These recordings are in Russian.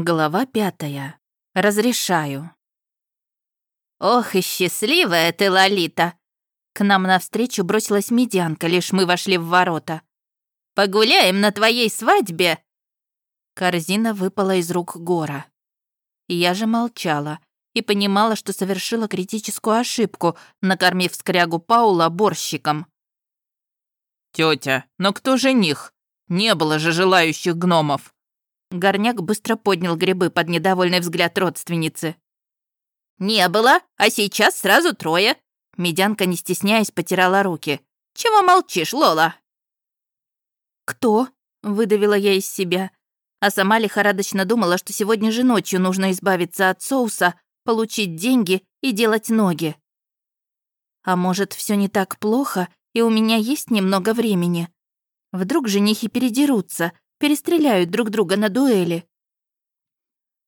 Глава пятая. Разрешаю. «Ох и счастливая ты, Лолита!» К нам навстречу бросилась медянка, лишь мы вошли в ворота. «Погуляем на твоей свадьбе!» Корзина выпала из рук Гора. Я же молчала и понимала, что совершила критическую ошибку, накормив скрягу Паула борщиком. «Тётя, но кто жених? Не было же желающих гномов!» Горняк быстро поднял грибы под недовольный взгляд родственницы. «Не было, а сейчас сразу трое». Медянка, не стесняясь, потирала руки. «Чего молчишь, Лола?» «Кто?» — выдавила я из себя. А сама лихорадочно думала, что сегодня же ночью нужно избавиться от соуса, получить деньги и делать ноги. А может, все не так плохо, и у меня есть немного времени? Вдруг женихи передерутся, перестреляют друг друга на дуэли.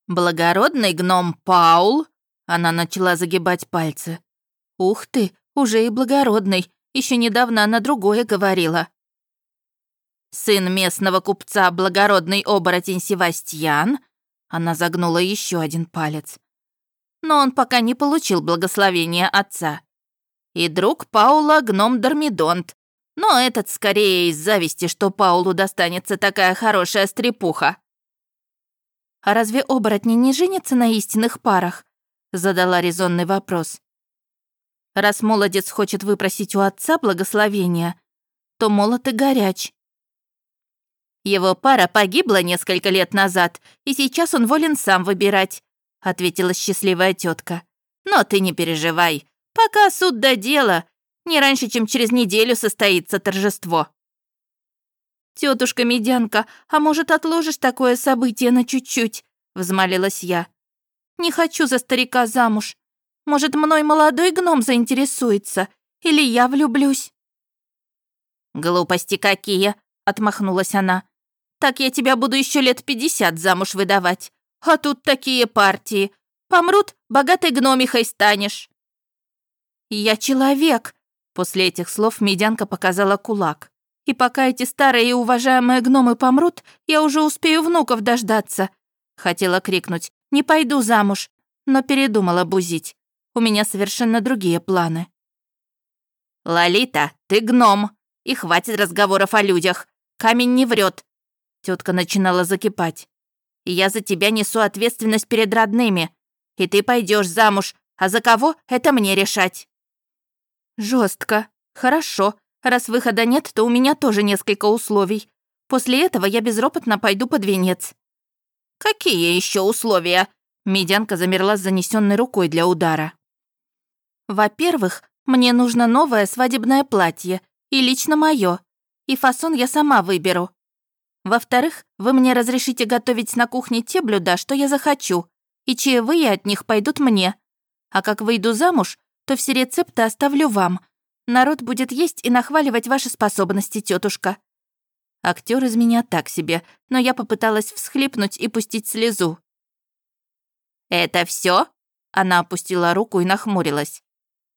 «Благородный гном Паул?» Она начала загибать пальцы. «Ух ты, уже и благородный. Еще недавно она другое говорила». «Сын местного купца, благородный оборотень Севастьян?» Она загнула еще один палец. «Но он пока не получил благословения отца. И друг Паула — гном Дормидонт, но этот скорее из зависти, что Паулу достанется такая хорошая стрепуха. «А разве оборотни не женятся на истинных парах?» — задала резонный вопрос. «Раз молодец хочет выпросить у отца благословения, то молод и горяч». «Его пара погибла несколько лет назад, и сейчас он волен сам выбирать», — ответила счастливая тетка. «Но ты не переживай. Пока суд до дела, не раньше, чем через неделю состоится торжество». Тетушка Медянка, а может, отложишь такое событие на чуть-чуть?» — взмолилась я. «Не хочу за старика замуж. Может, мной молодой гном заинтересуется, или я влюблюсь?» «Глупости какие!» — отмахнулась она. «Так я тебя буду еще лет пятьдесят замуж выдавать. А тут такие партии. Помрут, богатой гномихой станешь». «Я человек», После этих слов медянка показала кулак. «И пока эти старые и уважаемые гномы помрут, я уже успею внуков дождаться!» Хотела крикнуть «Не пойду замуж!» но передумала бузить. У меня совершенно другие планы. «Лолита, ты гном, и хватит разговоров о людях. Камень не врет. Тетка начинала закипать. «Я за тебя несу ответственность перед родными. И ты пойдешь замуж, а за кого — это мне решать». Жестко. Хорошо. Раз выхода нет, то у меня тоже несколько условий. После этого я безропотно пойду под венец». «Какие еще условия?» Медянка замерла с занесенной рукой для удара. «Во-первых, мне нужно новое свадебное платье, и лично мое, и фасон я сама выберу. Во-вторых, вы мне разрешите готовить на кухне те блюда, что я захочу, и чаевые от них пойдут мне. А как выйду замуж, то все рецепты оставлю вам. Народ будет есть и нахваливать ваши способности, тетушка. Актер из меня так себе, но я попыталась всхлипнуть и пустить слезу. «Это все? Она опустила руку и нахмурилась.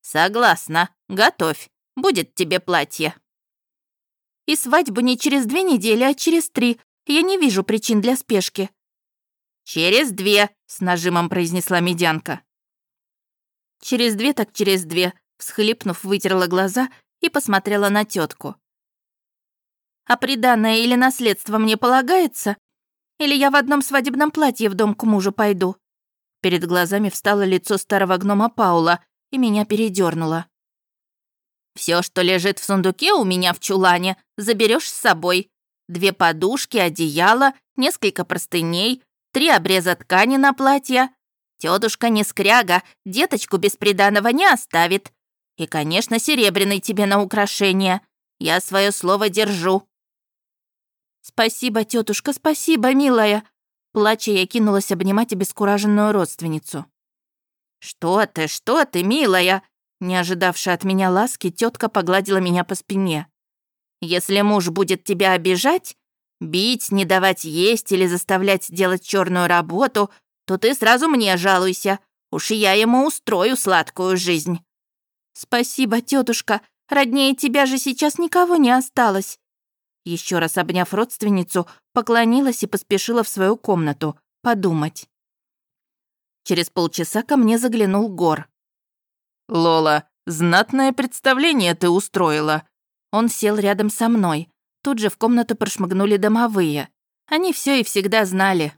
«Согласна. Готовь. Будет тебе платье». «И свадьбу не через две недели, а через три. Я не вижу причин для спешки». «Через две», — с нажимом произнесла медянка. Через две так через две, всхлипнув, вытерла глаза и посмотрела на тетку. «А приданное или наследство мне полагается? Или я в одном свадебном платье в дом к мужу пойду?» Перед глазами встало лицо старого гнома Паула, и меня передернуло. Все, что лежит в сундуке у меня в чулане, заберешь с собой. Две подушки, одеяло, несколько простыней, три обреза ткани на платье, Тетушка не скряга, деточку без приданого не оставит. И, конечно, серебряный тебе на украшение. Я свое слово держу». «Спасибо, тетушка, спасибо, милая!» Плача, я кинулась обнимать обескураженную родственницу. «Что ты, что ты, милая?» Не ожидавшая от меня ласки, тетка погладила меня по спине. «Если муж будет тебя обижать, бить, не давать есть или заставлять делать черную работу, то ты сразу мне жалуйся. Уж я ему устрою сладкую жизнь». «Спасибо, тетушка. Роднее тебя же сейчас никого не осталось». Еще раз обняв родственницу, поклонилась и поспешила в свою комнату, подумать. Через полчаса ко мне заглянул Гор. «Лола, знатное представление ты устроила». Он сел рядом со мной. Тут же в комнату прошмыгнули домовые. Они все и всегда знали.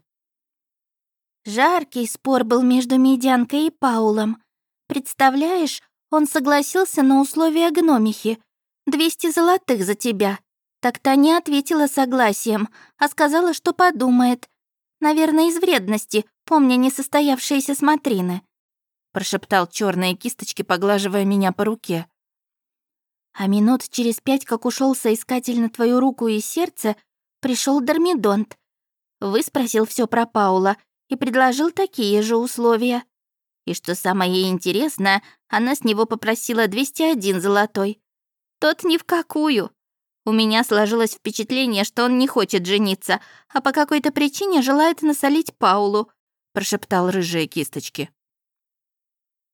Жаркий спор был между Медянкой и Паулом. Представляешь, он согласился на условия гномихи. Двести золотых за тебя. Так та не ответила согласием, а сказала, что подумает. Наверное, из вредности, помня несостоявшиеся смотрины. Прошептал черные кисточки, поглаживая меня по руке. А минут через пять, как ушел соискатель на твою руку и сердце, пришел Дормидонт. Выспросил все про Паула и предложил такие же условия. И что самое интересное, она с него попросила 201 золотой. Тот ни в какую. У меня сложилось впечатление, что он не хочет жениться, а по какой-то причине желает насолить Паулу», — прошептал рыжие кисточки.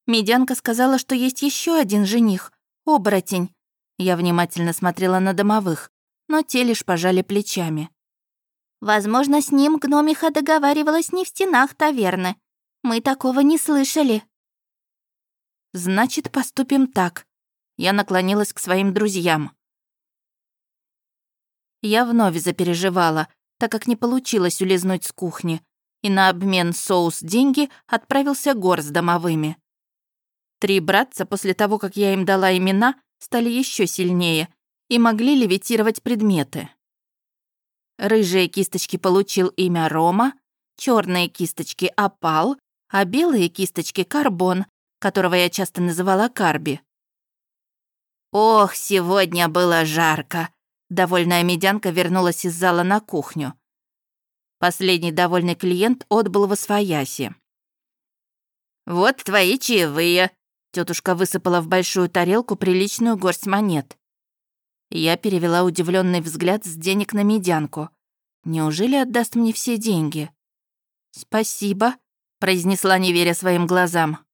Медянка сказала, что есть еще один жених, оборотень. Я внимательно смотрела на домовых, но те лишь пожали плечами. «Возможно, с ним гномиха договаривалась не в стенах таверны. Мы такого не слышали». «Значит, поступим так». Я наклонилась к своим друзьям. Я вновь запереживала, так как не получилось улизнуть с кухни, и на обмен соус-деньги отправился Гор с домовыми. Три братца после того, как я им дала имена, стали еще сильнее и могли левитировать предметы. Рыжие кисточки получил имя Рома, черные кисточки — Опал, а белые кисточки — Карбон, которого я часто называла Карби. «Ох, сегодня было жарко!» Довольная медянка вернулась из зала на кухню. Последний довольный клиент отбыл во свояси. «Вот твои чаевые!» Тетушка высыпала в большую тарелку приличную горсть монет. Я перевела удивленный взгляд с денег на медянку. Неужели отдаст мне все деньги? «Спасибо», — произнесла, не веря своим глазам.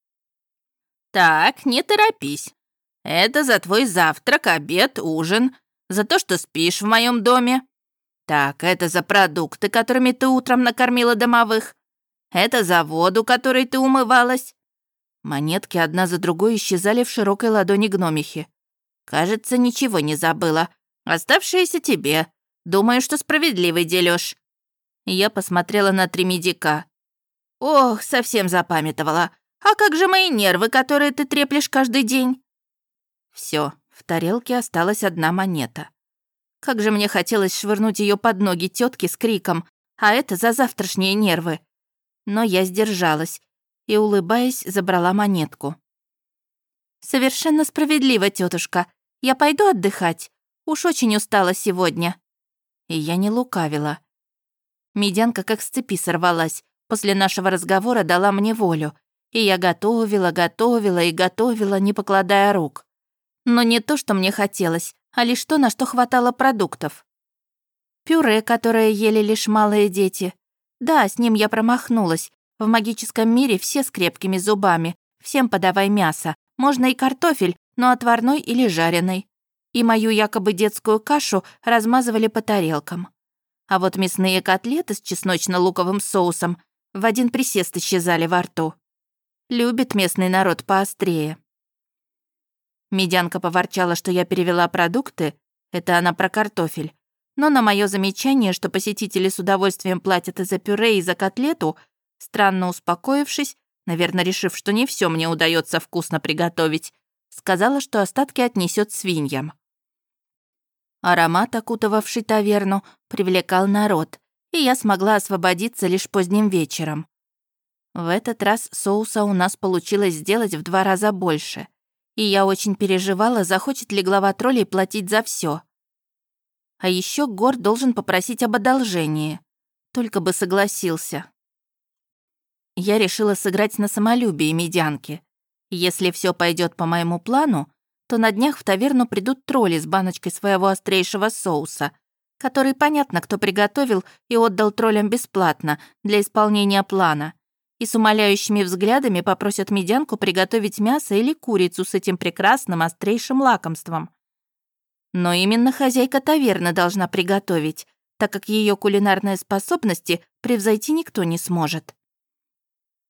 «Так, не торопись. Это за твой завтрак, обед, ужин, за то, что спишь в моем доме. Так, это за продукты, которыми ты утром накормила домовых. Это за воду, которой ты умывалась. Монетки одна за другой исчезали в широкой ладони гномихи. Кажется, ничего не забыла. Оставшиеся тебе. Думаю, что справедливый делёшь. Я посмотрела на три медика. Ох, совсем запамятовала. А как же мои нервы, которые ты треплешь каждый день? Все, в тарелке осталась одна монета. Как же мне хотелось швырнуть ее под ноги тетки с криком «А это за завтрашние нервы!» Но я сдержалась и, улыбаясь, забрала монетку. «Совершенно справедливо, тетушка. Я пойду отдыхать. Уж очень устала сегодня». И я не лукавила. Медянка как с цепи сорвалась. После нашего разговора дала мне волю. И я готовила, готовила и готовила, не покладая рук. Но не то, что мне хотелось, а лишь то, на что хватало продуктов. Пюре, которое ели лишь малые дети. Да, с ним я промахнулась. В магическом мире все с крепкими зубами. Всем подавай мясо. Можно и картофель, но отварной или жареный. И мою якобы детскую кашу размазывали по тарелкам. А вот мясные котлеты с чесночно-луковым соусом в один присест исчезали во рту. Любит местный народ поострее. Медянка поворчала, что я перевела продукты, это она про картофель. Но на мое замечание, что посетители с удовольствием платят и за пюре, и за котлету, странно успокоившись, наверное, решив, что не все мне удается вкусно приготовить, сказала, что остатки отнесет свиньям. Аромат, окутывавший таверну, привлекал народ, и я смогла освободиться лишь поздним вечером. В этот раз соуса у нас получилось сделать в два раза больше — и я очень переживала, захочет ли глава троллей платить за все. А еще Гор должен попросить об одолжении. Только бы согласился. Я решила сыграть на самолюбие медянки. Если все пойдет по моему плану, то на днях в таверну придут тролли с баночкой своего острейшего соуса, который понятно, кто приготовил и отдал троллям бесплатно для исполнения плана и с умоляющими взглядами попросят медянку приготовить мясо или курицу с этим прекрасным острейшим лакомством. Но именно хозяйка таверны должна приготовить, так как ее кулинарные способности превзойти никто не сможет.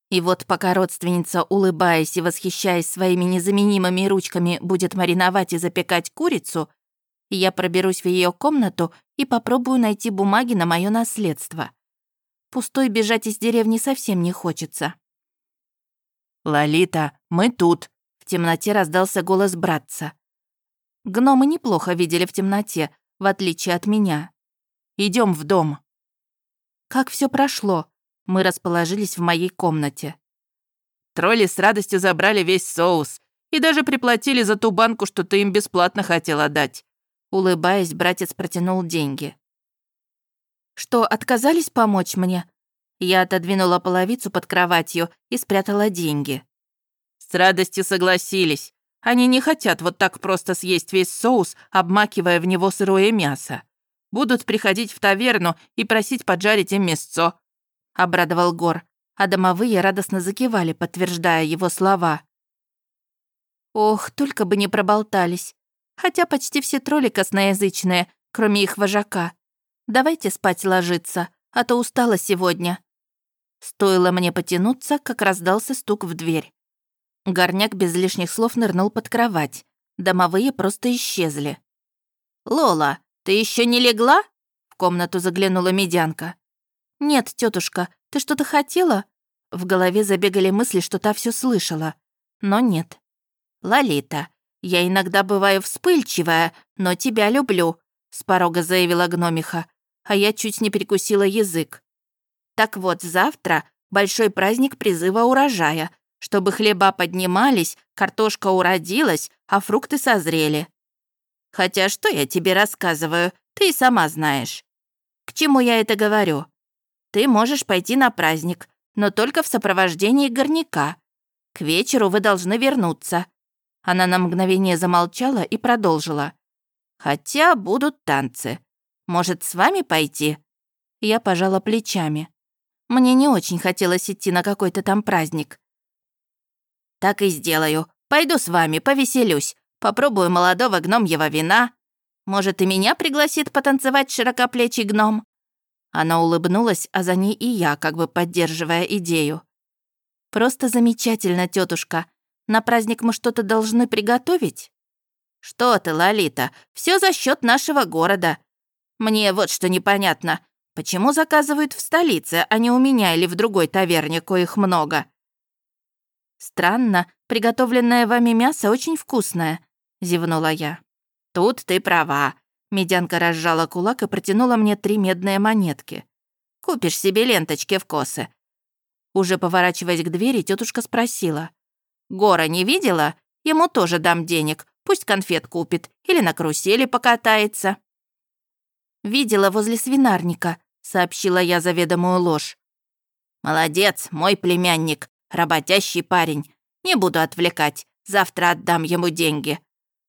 И вот пока родственница, улыбаясь и восхищаясь своими незаменимыми ручками, будет мариновать и запекать курицу, я проберусь в ее комнату и попробую найти бумаги на мое наследство. Пустой бежать из деревни совсем не хочется. «Лолита, мы тут!» — в темноте раздался голос братца. Гномы неплохо видели в темноте, в отличие от меня. Идем в дом». Как все прошло? Мы расположились в моей комнате. Тролли с радостью забрали весь соус и даже приплатили за ту банку, что ты им бесплатно хотела дать. Улыбаясь, братец протянул деньги. «Что, отказались помочь мне?» Я отодвинула половицу под кроватью и спрятала деньги. «С радостью согласились. Они не хотят вот так просто съесть весь соус, обмакивая в него сырое мясо. Будут приходить в таверну и просить поджарить им мясцо», — обрадовал Гор, а домовые радостно закивали, подтверждая его слова. «Ох, только бы не проболтались. Хотя почти все тролли косноязычные, кроме их вожака. Давайте спать ложиться, а то устала сегодня». Стоило мне потянуться, как раздался стук в дверь. Горняк без лишних слов нырнул под кровать. Домовые просто исчезли. «Лола, ты еще не легла?» В комнату заглянула медянка. «Нет, тетушка, ты что-то хотела?» В голове забегали мысли, что та все слышала. Но нет. «Лолита, я иногда бываю вспыльчивая, но тебя люблю», с порога заявила гномиха, а я чуть не перекусила язык. «Так вот, завтра большой праздник призыва урожая, чтобы хлеба поднимались, картошка уродилась, а фрукты созрели. Хотя что я тебе рассказываю, ты и сама знаешь. К чему я это говорю? Ты можешь пойти на праздник, но только в сопровождении горняка. К вечеру вы должны вернуться». Она на мгновение замолчала и продолжила. «Хотя будут танцы. Может, с вами пойти?» Я пожала плечами. Мне не очень хотелось идти на какой-то там праздник. «Так и сделаю. Пойду с вами, повеселюсь. Попробую молодого гномьего вина. Может, и меня пригласит потанцевать широкоплечий гном?» Она улыбнулась, а за ней и я, как бы поддерживая идею. «Просто замечательно, тетушка. На праздник мы что-то должны приготовить?» «Что ты, Лолита, все за счет нашего города. Мне вот что непонятно. Почему заказывают в столице, а не у меня или в другой таверне, коих много?» «Странно, приготовленное вами мясо очень вкусное», — зевнула я. «Тут ты права». Медянка разжала кулак и протянула мне три медные монетки. «Купишь себе ленточки в косы». Уже поворачиваясь к двери, тетушка спросила. «Гора не видела? Ему тоже дам денег. Пусть конфет купит или на карусели покатается». «Видела возле свинарника», — сообщила я заведомую ложь. «Молодец, мой племянник, работящий парень. Не буду отвлекать, завтра отдам ему деньги.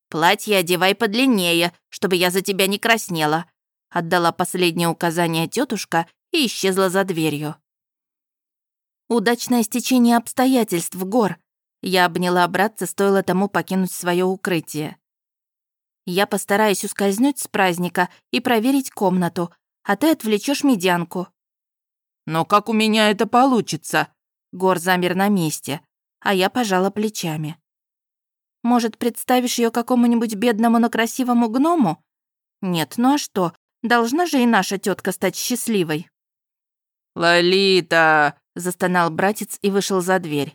Платье одевай подлиннее, чтобы я за тебя не краснела», отдала последнее указание тетушка и исчезла за дверью. «Удачное стечение обстоятельств, Гор!» Я обняла братца, стоило тому покинуть свое укрытие. «Я постараюсь ускользнуть с праздника и проверить комнату, а ты отвлечешь медянку». «Но как у меня это получится?» Гор замер на месте, а я пожала плечами. Может, представишь ее какому-нибудь бедному, но красивому гному? Нет, ну а что? Должна же и наша тетка стать счастливой. «Лолита!» — застонал братец и вышел за дверь.